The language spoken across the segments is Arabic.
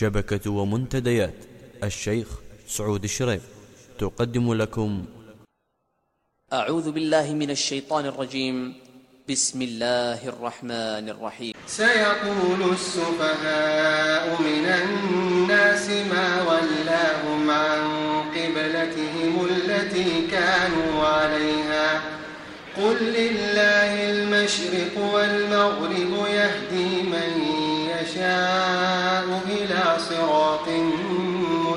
شبكة ومنتديات. الشيخ سعود الشريف. تقدم لكم. أعوذ بالله من الشيطان الرجيم. بسم الله الرحمن الرحيم. سيقول السفهاء من الناس ما ولاهم عن قبلتهم التي كانوا عليها. قل لله المشرق والمغرب يهدي من يشاء.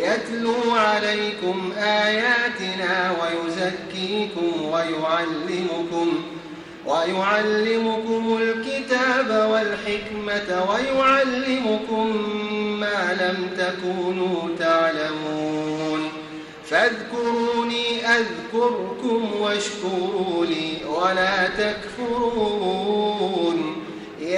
يتلو عليكم آياتنا ويزكيكم ويعلمكم ويعلمكم الكتاب والحكمة ويعلمكم ما لم تكونوا تعلمون فاذكروني أذكركم واشكروا لي ولا تكفرون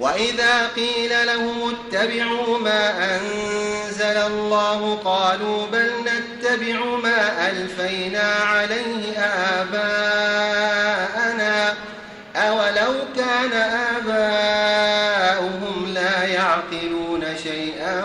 وإذا قيل لهم اتبعوا ما أنزل الله قالوا بل نتبع ما ألفينا عليه آباءنا أولو كان آباؤهم لا يعقلون شيئا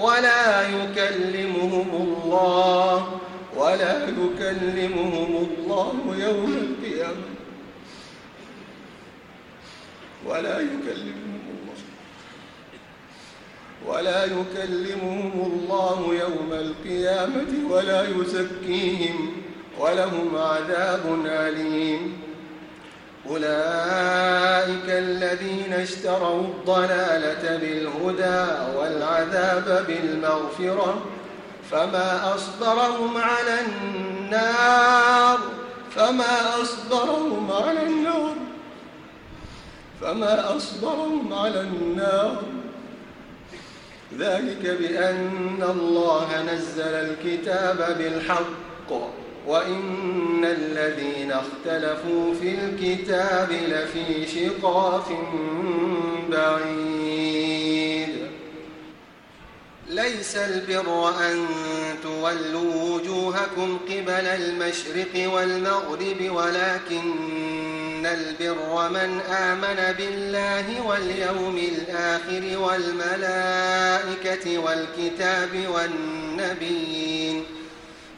ولا يكلمهم الله ولا يكلمهم الله يوم القيامة. ولا يكلمهم الله ولا يكلمهم الله يوم القيامة ولا يزكيهم ولهم عذاب أليم. أولئك الذين اشتروا الضلالة بالهدى والعذاب بالمغفرة فما أصبرهم على النار فما أصبرهم على النار فما أصبرهم على النار. ذلك بأن الله نزل الكتاب بالحق. وإن الذين اختلفوا في الكتاب لفي شقاق بعيد ليس البر أن تولوا وجوهكم قبل المشرق والمغرب ولكن البر من آمن بالله واليوم الآخر والملائكة والكتاب والنبيين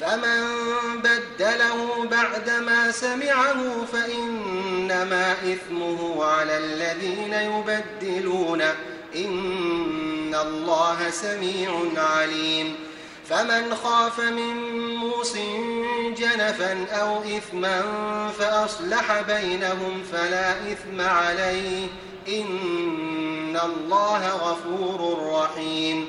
فمن بدله بعدما سمعه فإنما إثمه على الذين يبدلون. إن الله سميع عليم. فمن خاف من موص جنفا أو إثما فأصلح بينهم فلا إثم عليه. إن الله غفور رحيم.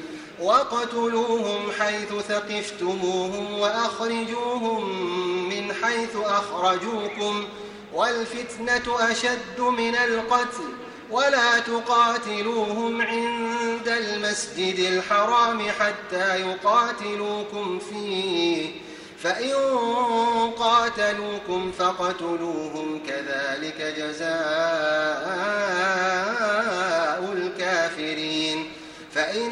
وقتلوهم حيث ثقفتموهم وأخرجوهم من حيث أخرجوكم والفتنة أشد من القتل ولا تقاتلوهم عند المسجد الحرام حتى يقاتلوكم فيه فإن قاتلوكم فقتلوهم كذلك جزاء الكافرين فإن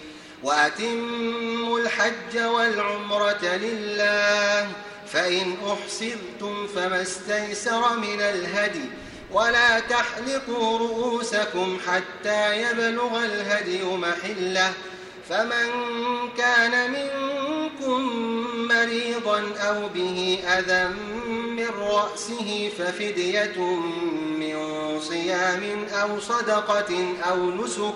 وأتموا الحج والعمرة لله فإن أحسرتم فما استيسر من الهدي ولا تحلقوا رؤوسكم حتى يبلغ الهدي محلة فمن كان منكم مريضا أو به أذى من رأسه ففدية من صيام أو صدقة أو نسك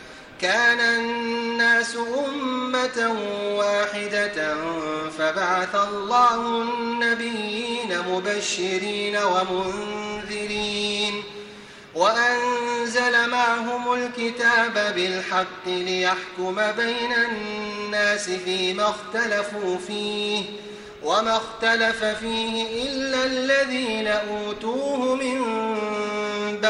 كان الناس أمة واحدة فبعث الله النبيين مبشرين ومنذرين وأنزل معهم الكتاب بالحق ليحكم بين الناس فيما اختلفوا فيه وما اختلف فيه إلا الذين أوتوه من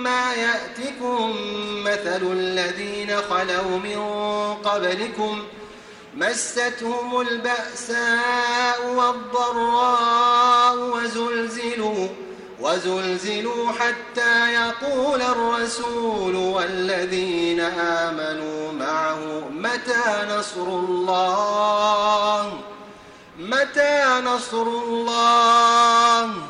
ولما يأتكم مثل الذين خلوا من قبلكم مستهم البأساء والضراء وزلزلوا وزلزلوا حتى يقول الرسول والذين آمنوا معه متى نصر الله؟ متى نصر الله؟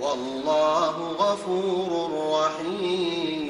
والله غفور رحيم.